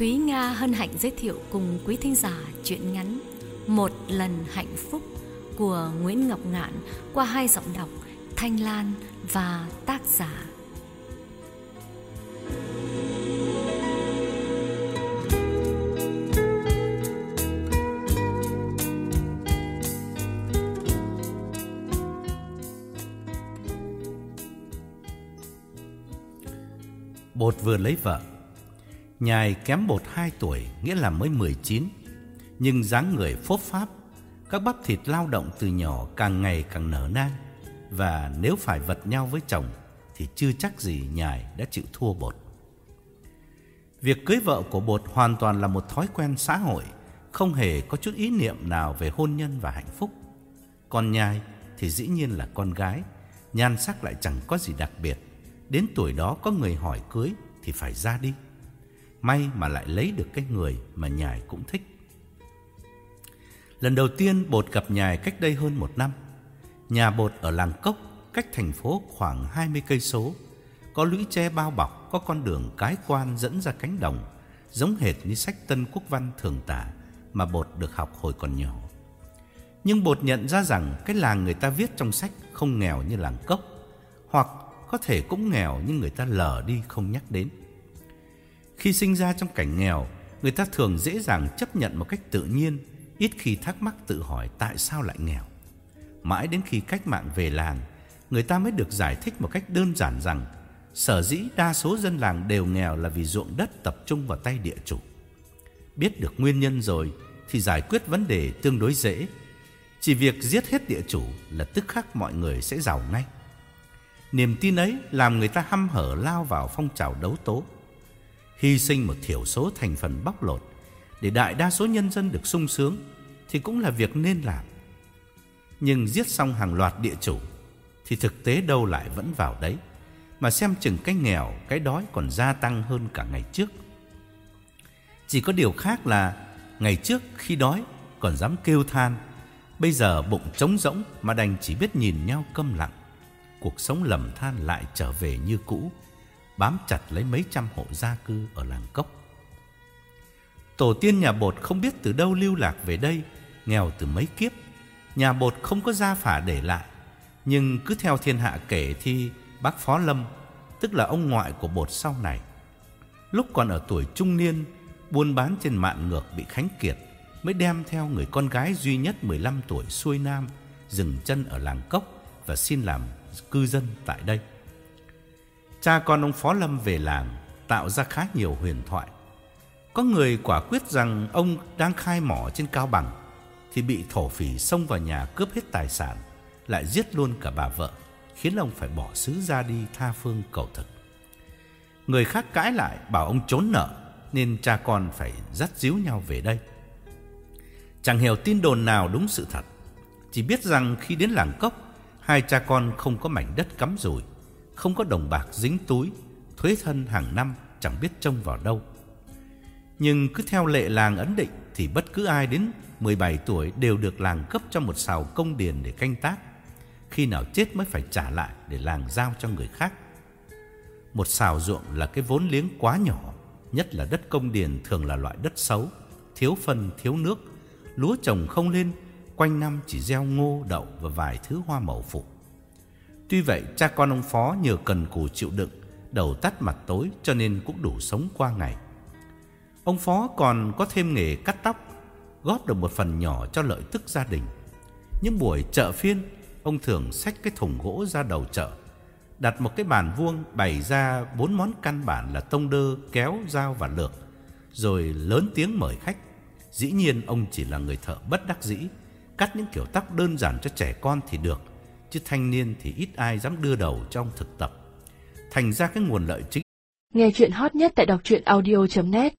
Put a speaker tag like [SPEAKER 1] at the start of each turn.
[SPEAKER 1] Thúy Nga hân hạnh giới thiệu cùng quý thính giả truyện ngắn Một lần hạnh phúc của Nguyễn Ngọc Ngạn qua hai giọng đọc Thanh Lan và tác giả.
[SPEAKER 2] Bột vừa lấy vợ Nhài kém bột 2 tuổi, Nghĩa là mới 19 Nhưng dáng người phốt pháp, Các bắp thịt lao động từ nhỏ Càng ngày càng nở nang. Và nếu phải vật nhau với chồng, Thì chưa chắc gì nhài đã chịu thua bột. Việc cưới vợ của bột hoàn toàn là một thói quen xã hội, Không hề có chút ý niệm nào về hôn nhân và hạnh phúc. Còn nhài thì dĩ nhiên là con gái, Nhan sắc lại chẳng có gì đặc biệt. Đến tuổi đó có người hỏi cưới Thì phải ra đi. May mà lại lấy được cái người mà nhài cũng thích. Lần đầu tiên bột gặp nhài cách đây hơn một năm. Nhà bột ở làng Cốc, Cách thành phố khoảng 20 cây số. Có lũy tre bao bọc, Có con đường cái quan dẫn ra cánh đồng, Giống hệt như sách Tân Quốc Văn thường tả Mà bột được học hồi còn nhỏ. Nhưng bột nhận ra rằng Cái làng người ta viết trong sách Không nghèo như làng Cốc, Hoặc có thể cũng nghèo nhưng người ta lờ đi không nhắc đến khi sinh ra trong cảnh nghèo, người ta thường dễ dàng chấp nhận một cách tự nhiên, ít khi thắc mắc tự hỏi tại sao lại nghèo. Mãi đến khi cách mạng về làng, người ta mới được giải thích một cách đơn giản rằng sở dĩ đa số dân làng đều nghèo là vì ruộng đất tập trung vào tay địa chủ. Biết được nguyên nhân rồi thì giải quyết vấn đề tương đối dễ. Chỉ việc giết hết địa chủ là tức khắc mọi người sẽ giàu ngay. Niềm tin ấy làm người ta hăm hở lao vào phong trào đấu tố hy sinh một thiểu số thành phần bóc lột để đại đa số nhân dân được sung sướng thì cũng là việc nên làm. Nhưng giết xong hàng loạt địa chủ thì thực tế đâu lại vẫn vào đấy, mà xem chừng cái nghèo, cái đói còn gia tăng hơn cả ngày trước. Chỉ có điều khác là ngày trước khi đói còn dám kêu than, bây giờ bụng trống rỗng mà đành chỉ biết nhìn nhau câm lặng. Cuộc sống lầm than lại trở về như cũ bám chặt lấy mấy trăm hộ gia cư ở làng Cốc. Tổ tiên nhà bột không biết từ đâu lưu lạc về đây, nghèo từ mấy kiếp. Nhà bột không có gia phả để lại, nhưng cứ theo thiên hạ kể thì bác Phó Lâm, tức là ông ngoại của bột sau này. Lúc còn ở tuổi trung niên, buôn bán trên mạn ngược bị khánh kiệt, mới đem theo người con gái duy nhất 15 tuổi xuôi nam, dừng chân ở làng Cốc và xin làm cư dân tại đây. Cha con ông Phó Lâm về làng tạo ra khá nhiều huyền thoại. Có người quả quyết rằng ông đang khai mỏ trên cao bằng thì bị thổ phỉ xông vào nhà cướp hết tài sản, lại giết luôn cả bà vợ, khiến ông phải bỏ xứ ra đi tha phương cầu thực. Người khác cãi lại bảo ông trốn nợ nên cha con phải dắt díu nhau về đây. Chẳng hiểu tin đồn nào đúng sự thật, chỉ biết rằng khi đến làng cốc, hai cha con không có mảnh đất cắm rủi không có đồng bạc dính túi, thuế thân hàng năm chẳng biết trông vào đâu. Nhưng cứ theo lệ làng ấn định thì bất cứ ai đến 17 tuổi đều được làng cấp cho một sào công điền để canh tác. Khi nào chết mới phải trả lại để làng giao cho người khác. Một sào ruộng là cái vốn liếng quá nhỏ, nhất là đất công điền thường là loại đất xấu, thiếu phân, thiếu nước, lúa trồng không lên, quanh năm chỉ gieo ngô, đậu và vài thứ hoa màu phụ. Tuy vậy cha con ông Phó nhờ cần cù chịu đựng Đầu tắt mặt tối cho nên cũng đủ sống qua ngày. Ông Phó còn có thêm nghề cắt tóc Góp được một phần nhỏ cho lợi tức gia đình. Những buổi chợ phiên Ông thường xách cái thùng gỗ ra đầu chợ Đặt một cái bàn vuông bày ra bốn món căn bản là tông đơ, kéo, dao và lược Rồi lớn tiếng mời khách. Dĩ nhiên ông chỉ là người thợ bất đắc dĩ Cắt những kiểu tóc đơn giản cho trẻ con thì được chứ thanh niên thì ít ai dám đưa đầu trong thực tập. Thành ra cái nguồn lợi chính
[SPEAKER 3] Nghe chuyện hot nhất tại đọc truyện audio.net